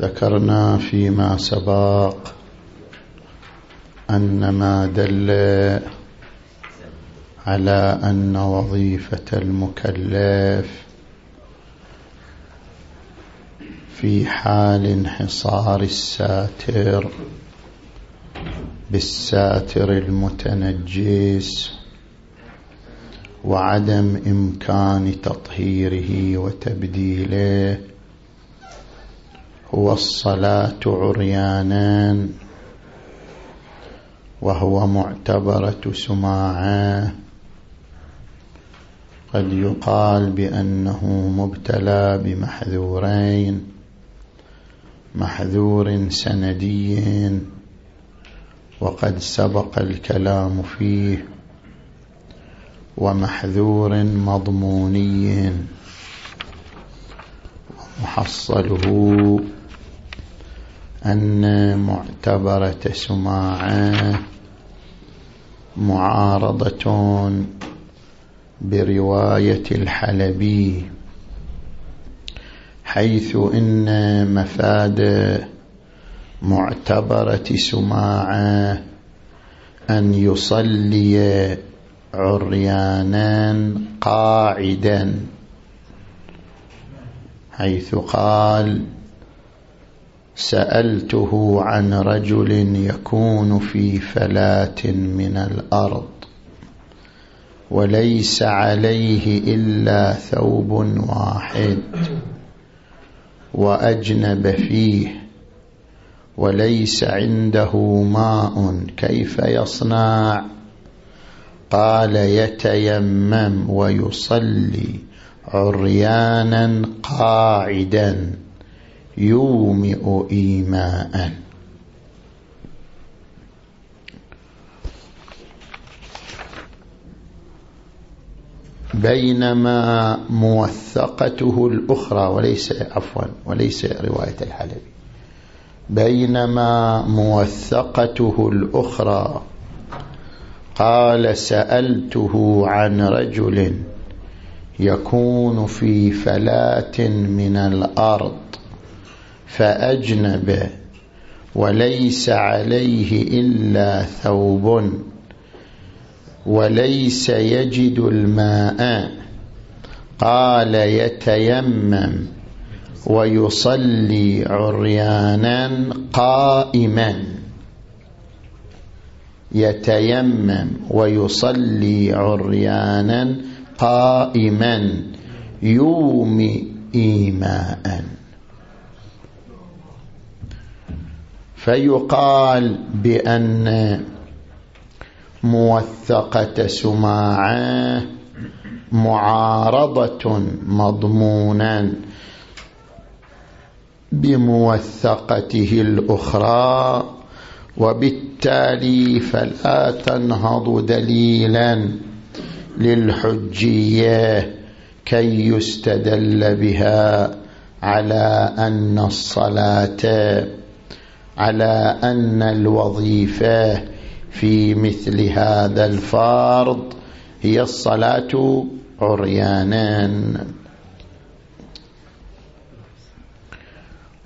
ذكرنا فيما سبق أن ما دل على أن وظيفة المكلف في حال انحصار الساتر بالساتر المتنجس وعدم إمكان تطهيره وتبديله هو الصلاة عريانا وهو معتبرة سماعه قد يقال بأنه مبتلى بمحذورين محذور سندي وقد سبق الكلام فيه ومحذور مضموني محصله أن معتبرة سماعة معارضة برواية الحلبي حيث إن مفاد معتبرة سماعة أن يصلي عريانا قاعدا حيث قال سألته عن رجل يكون في فلاة من الأرض وليس عليه إلا ثوب واحد وأجنب فيه وليس عنده ماء كيف يصنع؟ قال يتيمم ويصلي عريانا قاعدا. يومئ إيماءً بينما موثقته الأخرى وليس عفوا وليس رواية الحلبي. بينما موثقته الأخرى قال سألته عن رجل يكون في فلاة من الأرض. فأجنب وليس عليه إلا ثوب وليس يجد الماء. قال يتيمم ويصلي عريانا قائما. يتيمم ويصلي عريانا قائما يومي إيماء. فيقال بأن موثقة سماعة معارضة مضمونا بموثقته الأخرى وبالتالي فلا تنهض دليلا للحجية كي يستدل بها على أن الصلاة على أن الوظيفة في مثل هذا الفرض هي الصلاة عريانا.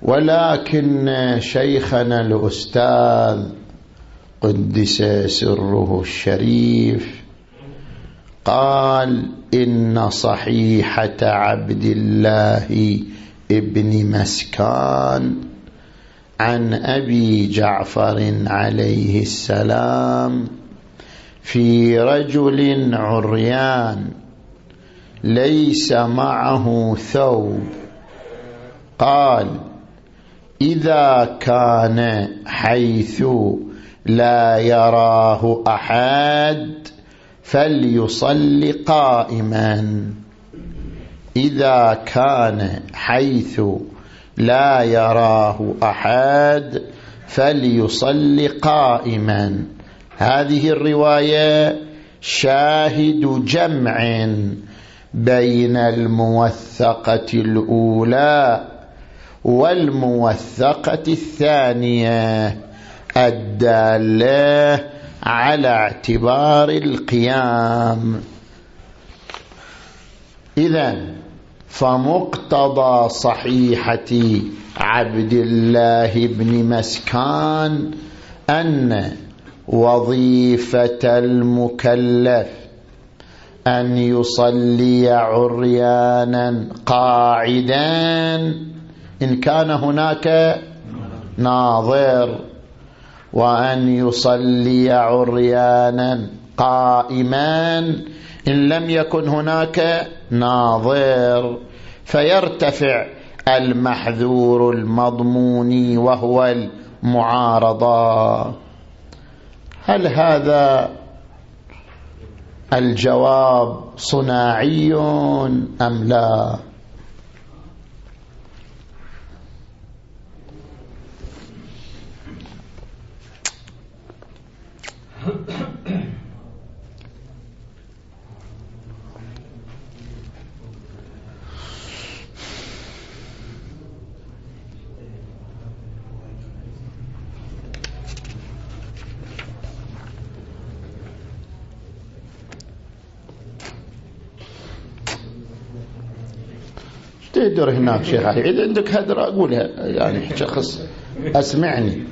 ولكن شيخنا الأستاذ قدس سره الشريف قال إن صحيحة عبد الله ابن مسكان عن أبي جعفر عليه السلام في رجل عريان ليس معه ثوب. قال إذا كان حيث لا يراه أحد فليصل قائما. إذا كان حيث لا يراه أحد فليصلي قائما. هذه الرواية شاهد جمع بين الموثقة الأولى والموثقة الثانية الدالة على اعتبار القيام. إذا فمقتضى صحيحة عبد الله بن مسكان أن وظيفة المكلف أن يصلي عريانا قاعدا. إن كان هناك ناظر. وأن يصلي عريانا قائما. إن لم يكن هناك ناظر فيرتفع المحذور المضمون وهو المعارضة هل هذا الجواب صناعي أم لا؟ تهدر هناك شيخ علي إذا عندك هدر أقولها يعني شخص أسمعني.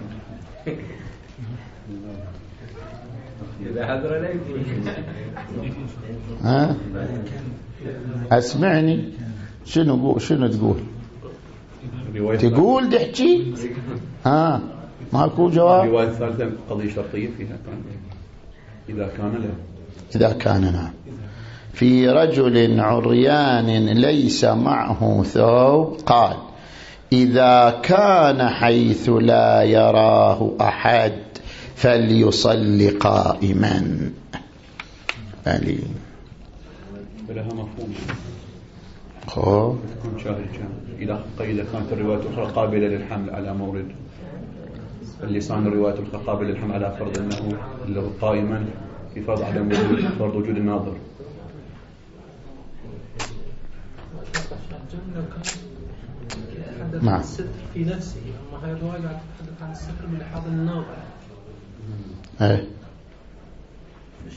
ها؟ أسمعني. شنو شنو تقول؟ تقول تحكي؟ ها؟ ماكو جواب؟ الرواية الثالثة قضية شرطية فيها. إذا كان له. إذا كان نعم. في رجل عريان ليس معه ثوب قال إذا كان حيث لا يراه أحد فليصل قائما. علي. فلها مفهوم. شاهد إذا إذا كانت الرواية الأخرى قابلة للحمل على مورد. اللسان الرواية الأخرى قابلة للحمل على فرض أنه قائما في فرض عدم وجود فرض وجود الناظر. نعم. الستر في نفسه. أما هاي الرواية تتحدث عن الستر بلحاظ الناظر. إيه.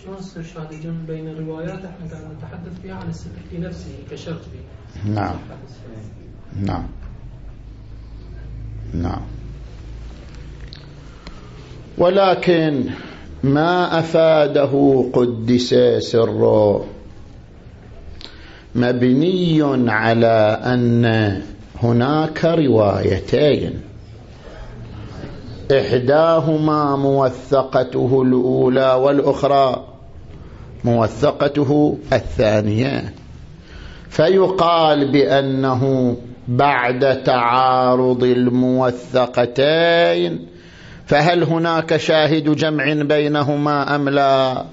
شلون شاهد الجمع بين الروايات إحنا قاعد نتحدث فيها عن الستر في نفسه كشرط فيه. نعم. نعم. نعم. ولكن ما أفاده قدس سره. مبني على أن هناك روايتين. إحداهما موثقته الأولى والأخرى موثقته الثانية. فيقال بأنه بعد تعارض الموثقتين فهل هناك شاهد جمع بينهما أم لا؟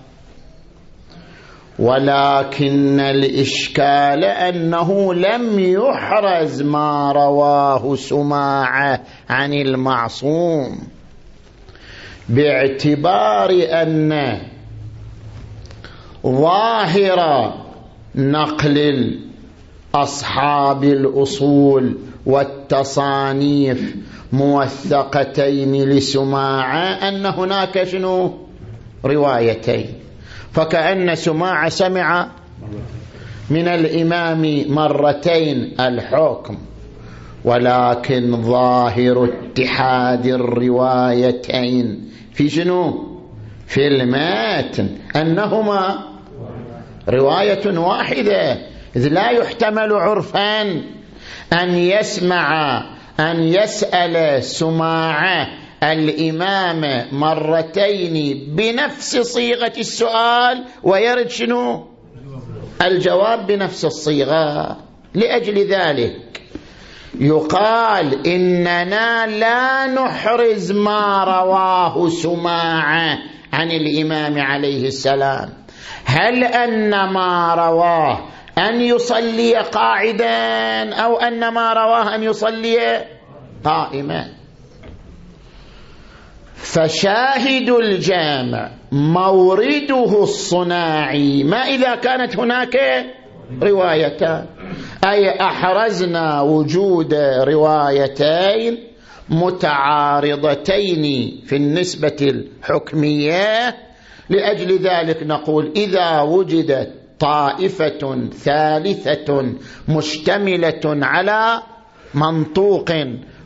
ولكن الإشكال أنه لم يحرز ما رواه سماعة عن المعصوم باعتبار أن ظاهر نقل أصحاب الأصول والتصانيف موثقتين لسماعة أن هناك شنو؟ روايتين. فكأن سماع سمع من الإمام مرتين الحكم ولكن ظاهر اتحاد الروايتين. في شنو؟ في الماتن أنهما رواية واحدة. إذ لا يحتمل عرفا أن يسمع أن يسأل سماعه. الإمام مرتين بنفس صيغة السؤال ويرد شنو؟ الجواب بنفس الصيغة. لأجل ذلك يقال إننا لا نحرز ما رواه سماعة عن الإمام عليه السلام. هل أن ما رواه أن يصلي قاعدا أو أن ما رواه أن يصلي قائما؟ فشاهد الجامع مورده الصناعي. ما إذا كانت هناك روايتان أي أحرزنا وجود روايتين متعارضتين في النسبة الحكمية. لأجل ذلك نقول إذا وجدت طائفة ثالثة مشتملة على منطوق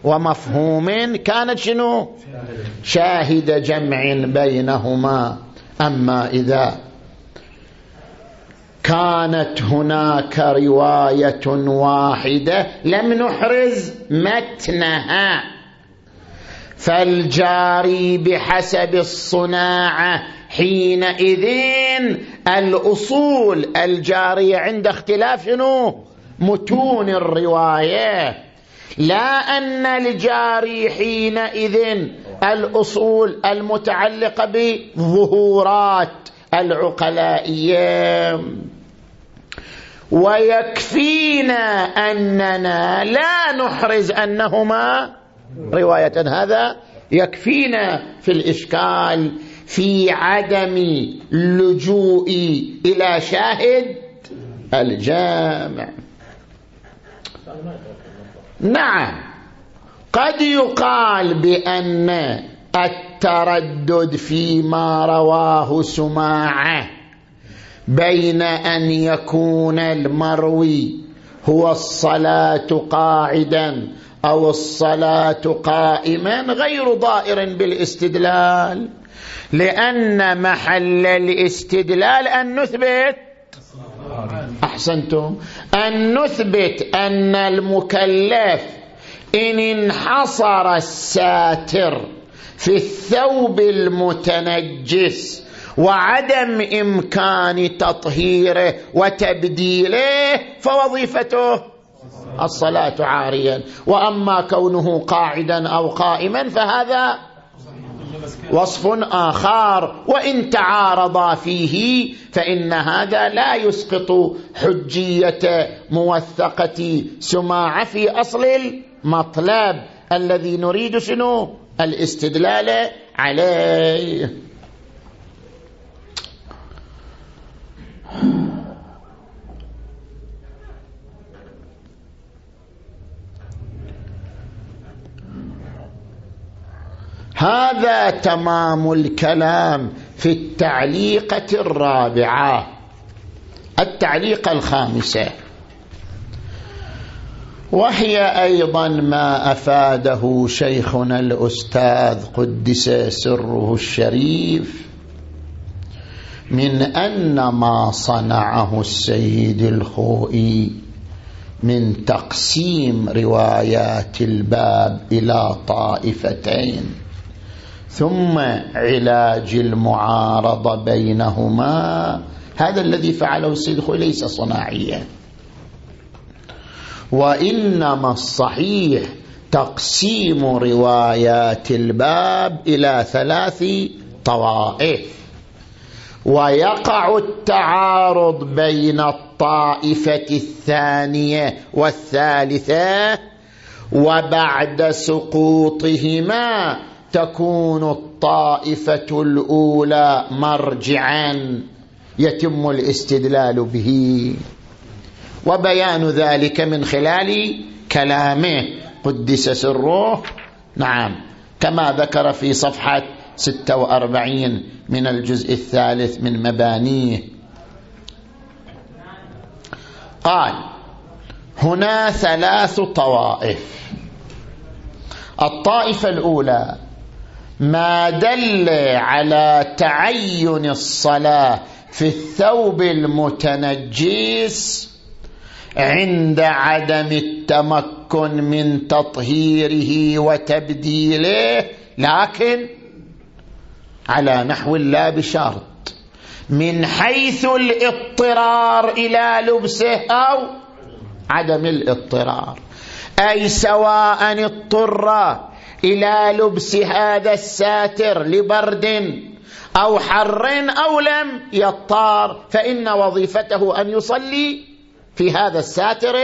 ومفهوم كانت شنو؟ شاهد جمع بينهما. أما إذا كانت هناك رواية واحدة لم نحرز متنها. فالجاري بحسب الصناعة حينئذ الأصول الجارية عند اختلاف متون الرواية. لا أن الجاري حينئذ الأصول المتعلقة بظهورات العقلائية ويكفينا أننا لا نحرز أنهما. رواية هذا يكفينا في الإشكال في عدم اللجوء إلى شاهد الجامع. نعم. قد يقال بأن التردد فيما رواه سماعة بين أن يكون المروي هو الصلاة قاعدا أو الصلاة قائما غير ضائر بالاستدلال لأن محل الاستدلال أن نثبت أحسنتم. أن نثبت أن المكلف إن انحصر الساتر في الثوب المتنجس وعدم إمكان تطهيره وتبديله فوظيفته الصلاة عاريا. وأما كونه قاعدا أو قائما فهذا وصف آخر وإن تعارضا فيه فإن هذا لا يسقط حجية موثقة سماع في أصل المطلب الذي نريد شنو؟ الاستدلال عليه. هذا تمام الكلام في التعليقة الرابعة. التعليقة الخامسة. وهي أيضا ما أفاده شيخنا الأستاذ قدس سره الشريف من أن ما صنعه السيد الخوئي من تقسيم روايات الباب إلى طائفتين. ثم علاج المعارضة بينهما. هذا الذي فعله السيد ليس صناعيا. وإنما الصحيح تقسيم روايات الباب إلى ثلاث طوائف. ويقع التعارض بين الطائفة الثانية والثالثة وبعد سقوطهما تكون الطائفة الأولى مرجعا يتم الاستدلال به. وبيان ذلك من خلال كلامه. قدس سره نعم. كما ذكر في صفحة 46 من الجزء الثالث من مبانيه. قال هنا ثلاث طوائف. الطائفة الأولى ما دل على تعين الصلاة في الثوب المتنجس عند عدم التمكن من تطهيره وتبديله لكن على نحو لا بشرط. من حيث الاضطرار إلى لبسه أو عدم الاضطرار. أي سواء اضطر إلى لبس هذا الساتر لبرد أو حر أو لم يضطر فإن وظيفته أن يصلي في هذا الساتر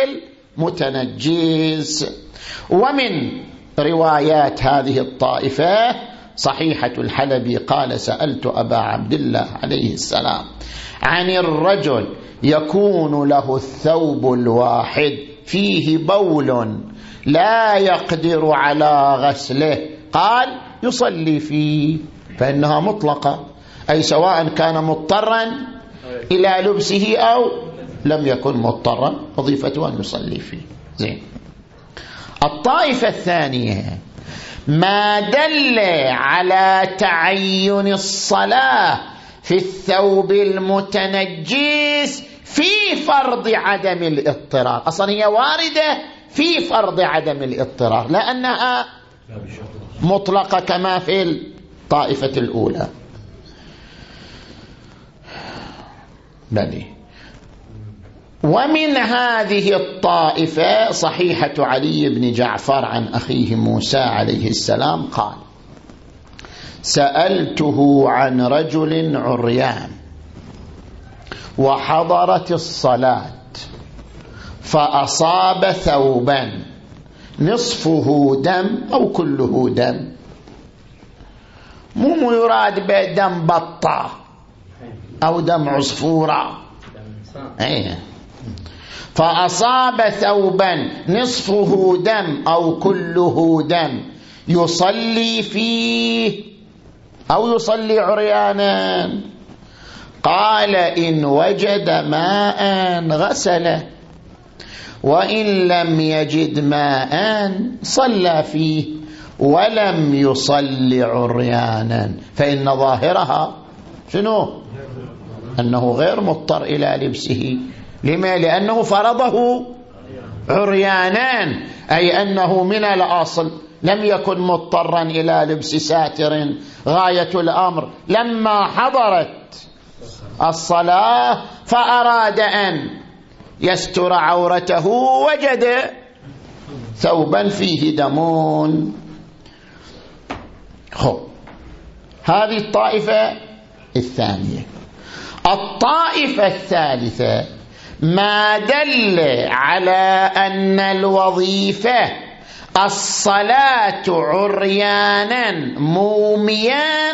المتنجس. ومن روايات هذه الطائفة صحيحة الحلبي قال سألت أبا عبد الله عليه السلام عن الرجل يكون له الثوب الواحد فيه بول لا يقدر على غسله. قال يصلي فيه فإنها مطلقة. أي سواء كان مضطرا إلى لبسه أو لم يكن مضطرا وظيفته أن يصلي فيه. زين. الطائفة الثانية ما دل على تعين الصلاة في الثوب المتنجس في فرض عدم الاضطرار. أصلا هي واردة في فرض عدم الاضطرار لأنها مطلقة كما في الطائفة الأولى. بلي ومن هذه الطائفة صحيحة علي بن جعفر عن أخيه موسى عليه السلام قال سألته عن رجل عريان وحضرت الصلاة. فأصاب ثوبا. نصفه دم أو كله دم. مو يراد بدم بطة أو دم عصفورة. أيه. فأصاب ثوبا. نصفه دم أو كله دم. يصلي فيه أو يصلي عريانا. قال إن وجد ماء غسله. وإن لم يجد ماء صلى فيه ولم يصلي عريانا فإن ظاهرها شنو؟ أنه غير مضطر إلى لبسه. لما؟ لأنه فرضه عريانان أي أنه من الأصل. لم يكن مضطرا إلى لبس ساتر. غاية الأمر لما حضرت الصلاة فأراد أن يستر عورته وجد ثوبا فيه دمون. خب هذه الطائفة الثانية. الطائفة الثالثة ما دل على أن الوظيفة الصلاة عريانا موميا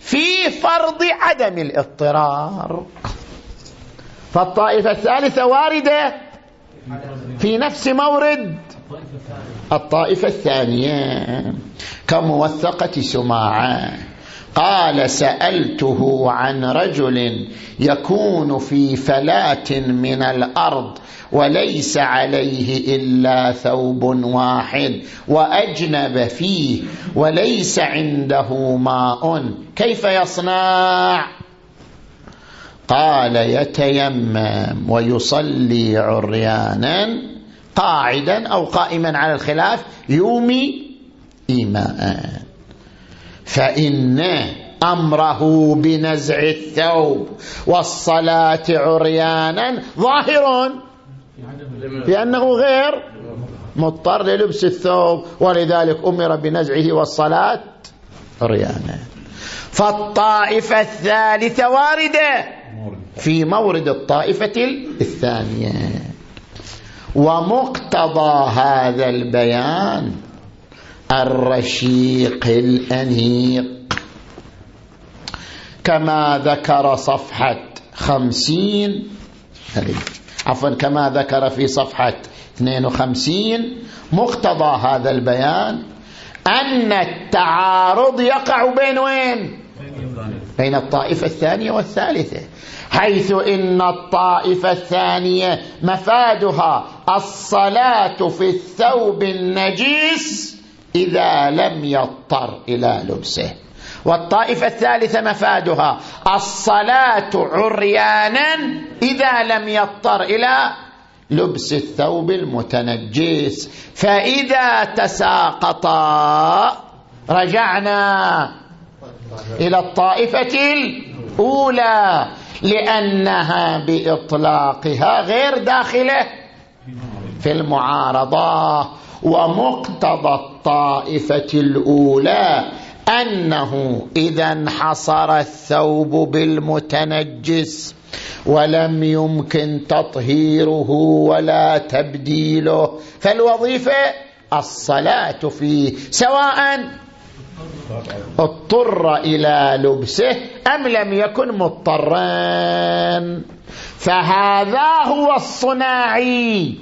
في فرض عدم الاضطرار. فالطائفة الثالثة واردة في نفس مورد الطائفة الثانية. كموثقة سماعة. قال سألته عن رجل يكون في فلاة من الأرض وليس عليه إلا ثوب واحد وأجنب فيه وليس عنده ماء. كيف يصنع؟ قال يتيمم ويصلي عريانا قاعدا أو قائما على الخلاف يومي إيماء. فإن أمره بنزع الثوب والصلاة عريانا ظاهر لأنه غير مضطر للبس الثوب ولذلك أمر بنزعه والصلاة عريانا. فالطائفة الثالثة واردة. في مورد الطائفة الثانية. ومقتضى هذا البيان الرشيق الأنيق. كما ذكر صفحة خمسين عفوا كما ذكر في صفحة 52 مقتضى هذا البيان أن التعارض يقع بين وين؟ بين الطائفة الثانية والثالثة حيث إن الطائفة الثانية مفادها الصلاة في الثوب النجيس إذا لم يضطر إلى لبسه. والطائفة الثالثة مفادها الصلاة عريانا إذا لم يضطر إلى لبس الثوب المتنجس فإذا تساقطا رجعنا إلى الطائفة الأولى لأنها بإطلاقها غير داخلة في المعارضة ومقتضى الطائفة الأولى أنه إذا انحصر الثوب بالمتنجس ولم يمكن تطهيره ولا تبديله فالوظيفة الصلاة فيه سواء اضطر إلى لبسه أم لم يكن مضطرا؟ فهذا هو الصناعي.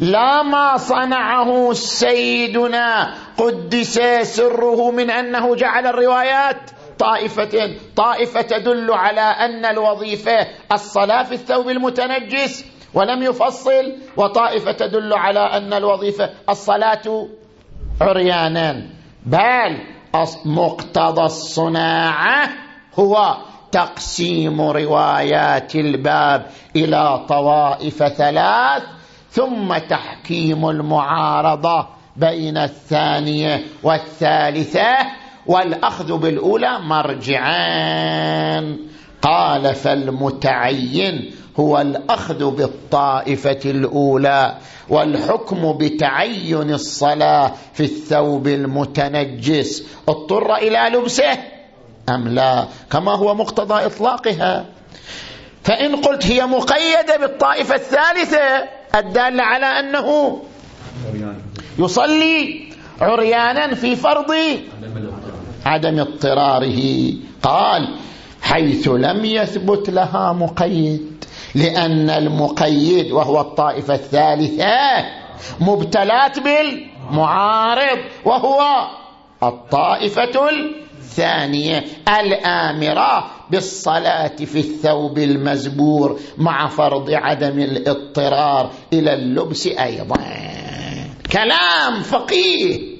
لا ما صنعه سيدنا قدس سره من أنه جعل الروايات طائفتين طائفة تدل على أن الوظيفة الصلاة في الثوب المتنجس ولم يفصل وطائفة تدل على أن الوظيفة الصلاة عريانا. بل مقتضى الصناعة هو تقسيم روايات الباب إلى طوائف ثلاث ثم تحكيم المعارضة بين الثانية والثالثة والأخذ بالأولى مرجعان. قال فالمتعين هو الأخذ بالطائفة الأولى والحكم بتعين الصلاة في الثوب المتنجس. اضطر إلى لبسه أم لا؟ كما هو مقتضى إطلاقها. فإن قلت هي مقيدة بالطائفة الثالثة الدالة على أنه يصلي عريانا في فرض عدم اضطراره. قال حيث لم يثبت لها مقيد. لأن المقيد وهو الطائفة الثالثة مبتلات بالمعارض وهو الطائفة الثانية الآمرة بالصلاة في الثوب المزبور مع فرض عدم الاضطرار إلى اللبس أيضا. كلام فقيه.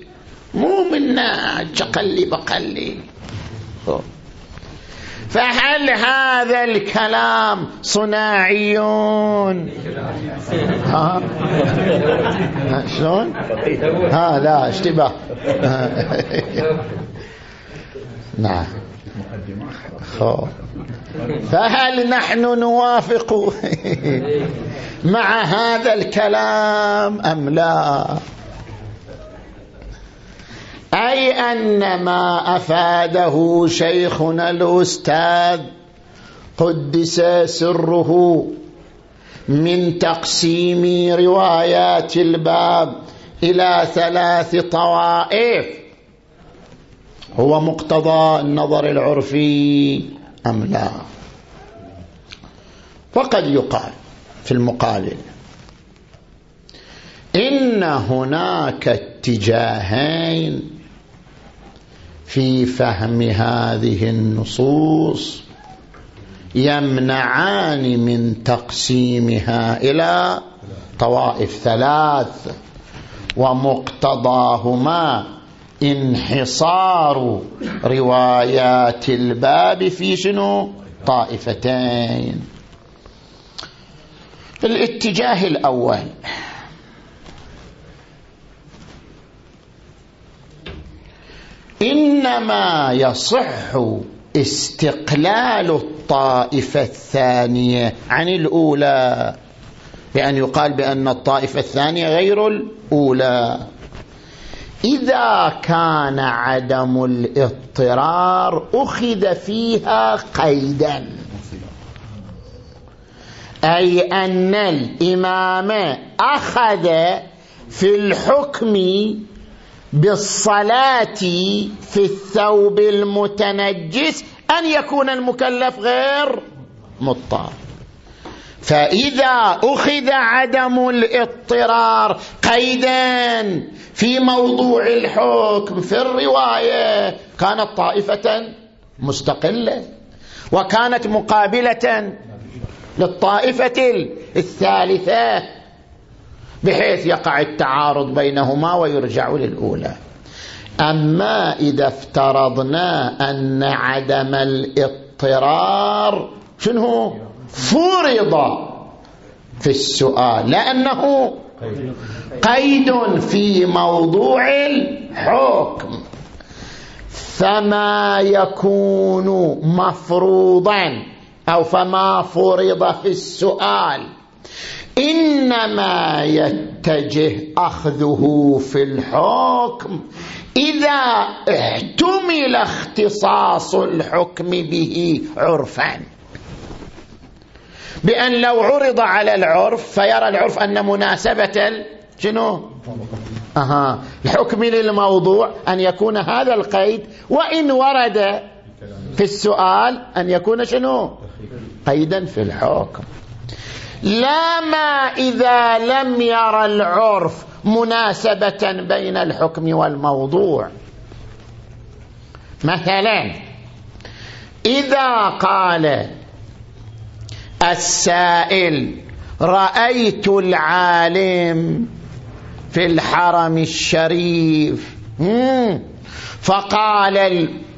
مو منا شقلي بقلي. فهل هذا الكلام صناعيون؟ ها شلون؟ ها لا اشتباه. نعم. فهل نحن نوافق مع هذا الكلام أم لا؟ أي أن ما أفاده شيخنا الأستاذ قدس سره من تقسيم روايات الباب إلى ثلاث طوائف. هو مقتضى النظر العرفي أم لا؟ فقد يقال في المقابل إن هناك اتجاهين في فهم هذه النصوص يمنعان من تقسيمها إلى طوائف ثلاث ومقتضاهما انحصار روايات الباب في شنو؟ طائفتين. الاتجاه الأول إنما يصح استقلال الطائفة الثانية عن الأولى بأن يقال بأن الطائفة الثانية غير الأولى. إذا كان عدم الاضطرار أخذ فيها قيدا أي أن الإمام أخذ في الحكم بالصلاة في الثوب المتنجس أن يكون المكلف غير مضطر. فإذا أخذ عدم الاضطرار قيدا في موضوع الحكم في الرواية كانت طائفة مستقلة وكانت مقابلة للطائفة الثالثة بحيث يقع التعارض بينهما ويرجع للأولى. أما إذا افترضنا أن عدم الاضطرار شنو؟ فرض في السؤال لأنه قيد في موضوع الحكم. فما يكون مفروضا أو فما فرض في السؤال إنما يتجه أخذه في الحكم. إذا احتمل اختصاص الحكم به عرفا. بأن لو عرض على العرف فيرى العرف أن مناسبة شنو؟ أها الحكم للموضوع أن يكون هذا القيد. وإن ورد في السؤال أن يكون شنو؟ قيدا في الحكم. لا ما إذا لم يرى العرف مناسبة بين الحكم والموضوع. مثلا إذا قال السائل رأيت العالم في الحرم الشريف فقال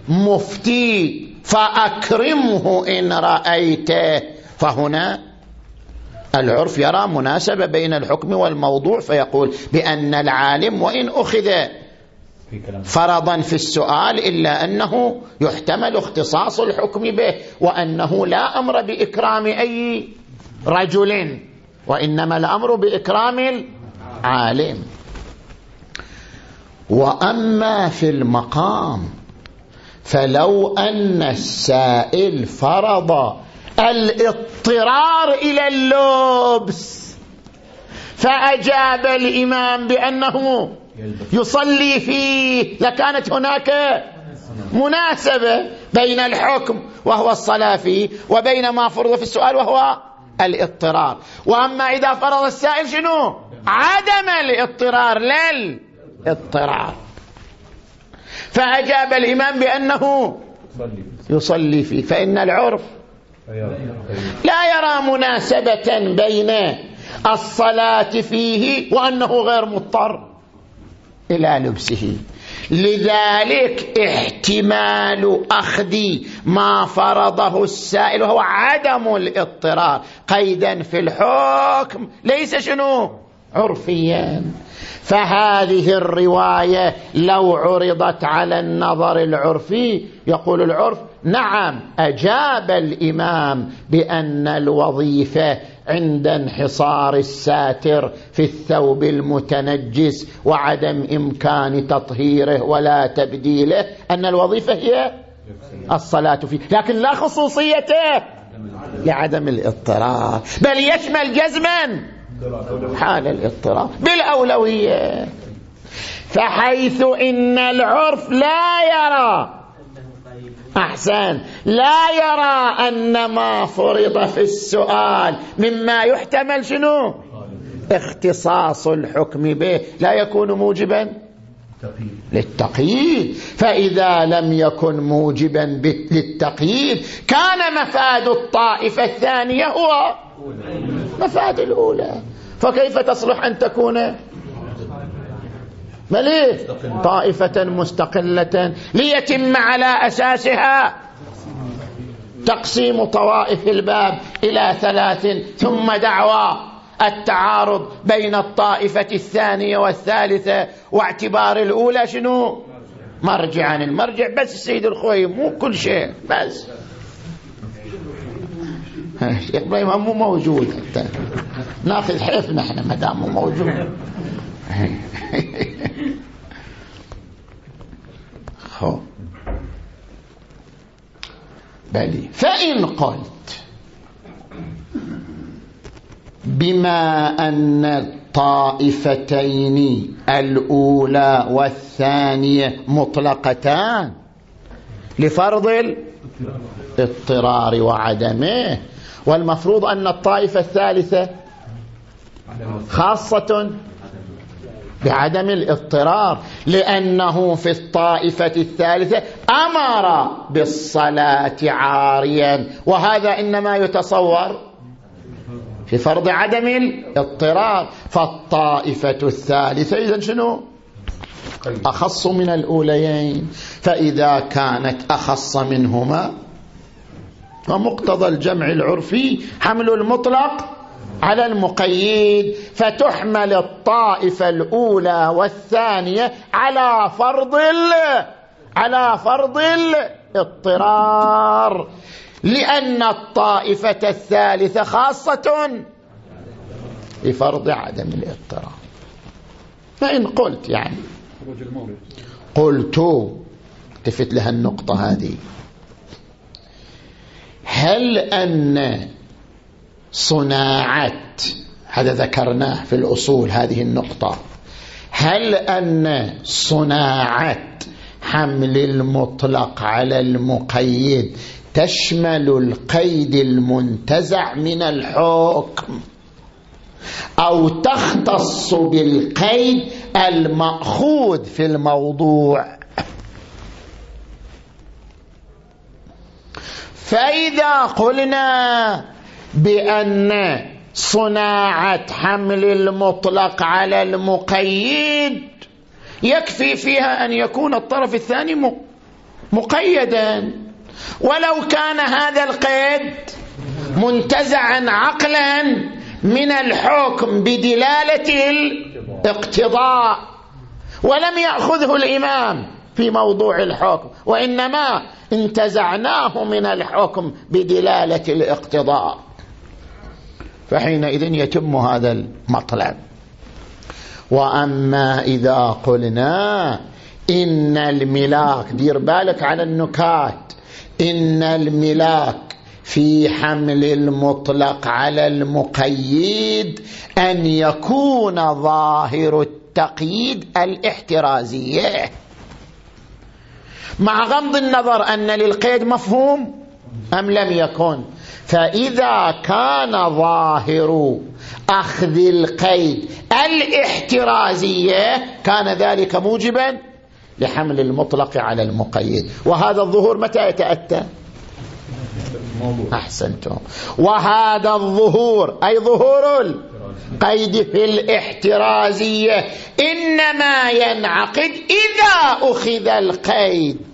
المفتي فأكرمه إن رأيته. فهنا العرف يرى مناسبة بين الحكم والموضوع فيقول بأن العالم وإن أخذ فرضا في السؤال إلا أنه يحتمل اختصاص الحكم به وأنه لا أمر بإكرام أي رجل وإنما الأمر بإكرام العالم. وأما في المقام فلو أن السائل فرض الاضطرار إلى اللبس. فأجاب الإمام بأنه يصلي فيه. لكانت هناك مناسبة بين الحكم وهو الصلاة فيه وبين ما فرض في السؤال وهو الاضطرار. وأما إذا فرض السائل شنو؟ عدم الاضطرار. للاضطرار فأجاب الإمام بأنه يصلي فيه. فإن العرف لا يرى مناسبة بين الصلاة فيه وأنه غير مضطر إلى لبسه. لذلك احتمال أخذ ما فرضه السائل وهو عدم الاضطرار. قيدا في الحكم ليس شنو؟ عرفيا. فهذه الرواية لو عرضت على النظر العرفي يقول العرف نعم أجاب الإمام بأن الوظيفة عند انحصار الساتر في الثوب المتنجس وعدم إمكان تطهيره ولا تبديله أن الوظيفة هي الصلاة فيه. لكن لا خصوصيته لعدم الاضطرار بل يشمل جزما حال الاضطراب. بالأولوية. فحيث إن العرف لا يرى أحسن. لا يرى أن ما فرض في السؤال مما يحتمل شنو؟ اختصاص الحكم به. لا يكون موجبا؟ للتقييد. فإذا لم يكن موجبا للتقييد كان مفاد الطائفة الثانية هو؟ مفاد الأولى. فكيف تصلح أن تكون مليه طائفة مستقلة ليتم على أساسها تقسيم طوائف الباب إلى ثلاث ثم دعوى التعارض بين الطائفة الثانية والثالثة واعتبار الأولى شنو؟ مرجعا. المرجع بس السيد الخوي مو كل شيء بس. شيخ إبراهيم مو موجود. ناخذ حيف نحن ما دام مو موجود. خو بلي فإن قلت بما أن الطائفتين الأولى والثانية مطلقتان لفرض الاضطرار وعدمه والمفروض أن الطائفة الثالثة خاصة بعدم الاضطرار لأنه في الطائفة الثالثة أمر بالصلاة عاريا وهذا إنما يتصور في فرض عدم الاضطرار. فالطائفة الثالثة إذن شنو؟ أخص من الأوليين فإذا كانت أخص منهما ومقتضى الجمع العرفي حمل المطلق على المقيد فتحمل الطائفة الأولى والثانية على فرض على فرض الاضطرار. لأن الطائفة الثالثة خاصة بفرض عدم الاضطرار. فإن قلت يعني. قلت التفت لها النقطة هذه. هل أن صناعة هذا ذكرناه في الأصول هذه النقطة. هل أن صناعة حمل المطلق على المقيد تشمل القيد المنتزع من الحكم؟ أو تختص بالقيد المأخوذ في الموضوع؟ فإذا قلنا بأن صناعة حمل المطلق على المقيد يكفي فيها أن يكون الطرف الثاني مقيدا. ولو كان هذا القيد منتزعا عقلا من الحكم بدلالة الاقتضاء. ولم يأخذه الإمام في موضوع الحكم وإنما انتزعناه من الحكم بدلالة الاقتضاء. فحينئذ يتم هذا المطلب. وأما إذا قلنا إن الملاك دير بالك على النكات. إن الملاك في حمل المطلق على المقيد أن يكون ظاهر التقييد الاحترازية. مع غمض النظر أن للقيد مفهوم أم لم يكن؟ فإذا كان ظاهر أخذ القيد الاحترازية كان ذلك موجبا لحمل المطلق على المقيد. وهذا الظهور متى يتأتى؟ أحسنتم. وهذا الظهور أي ظهور القيد في الاحترازية إنما ينعقد إذا أخذ القيد.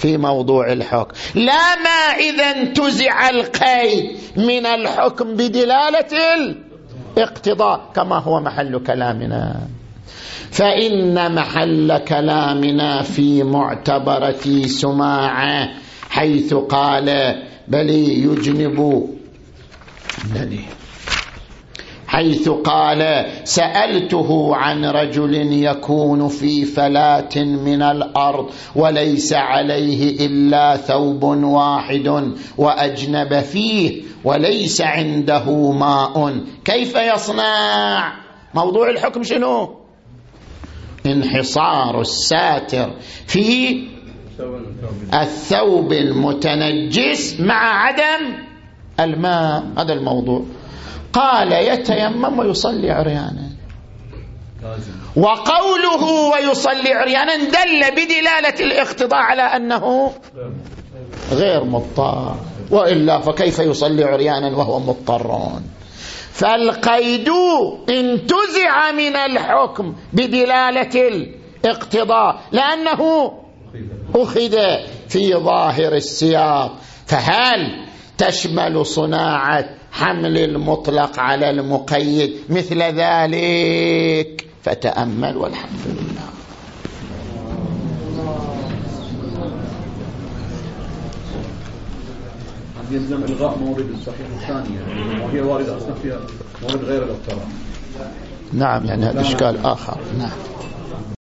في موضوع الحكم. لا ما إذا انتزع القيد من الحكم بدلالة الاقتضاء كما هو محل كلامنا. فإن محل كلامنا في معتبرة سماعة حيث قال بل يجنب حيث قال سألته عن رجل يكون في فلاة من الأرض وليس عليه إلا ثوب واحد وأجنب فيه وليس عنده ماء. كيف يصنع؟ موضوع الحكم شنو؟ انحصار الساتر في الثوب المتنجس مع عدم الماء. هذا الموضوع. قال يتيمم ويصلي عريانا. وقوله ويصلي عريانا دل بدلالة الاقتضاء على أنه غير مضطر. وإلا فكيف يصلي عريانا وهو مضطر فالقيد انتزع من الحكم بدلالة الاقتضاء لأنه أخذ في ظاهر السياق فهل تشمل صناعة حمل المطلق على المقيد. مثل ذلك. فتأمل والحمد لله. يلزم الغاء مورد الصحيح الثانية وهي واردة أصلا فيها مورد غير الاضطراب نعم يعني هذا إشكال آخر. نعم.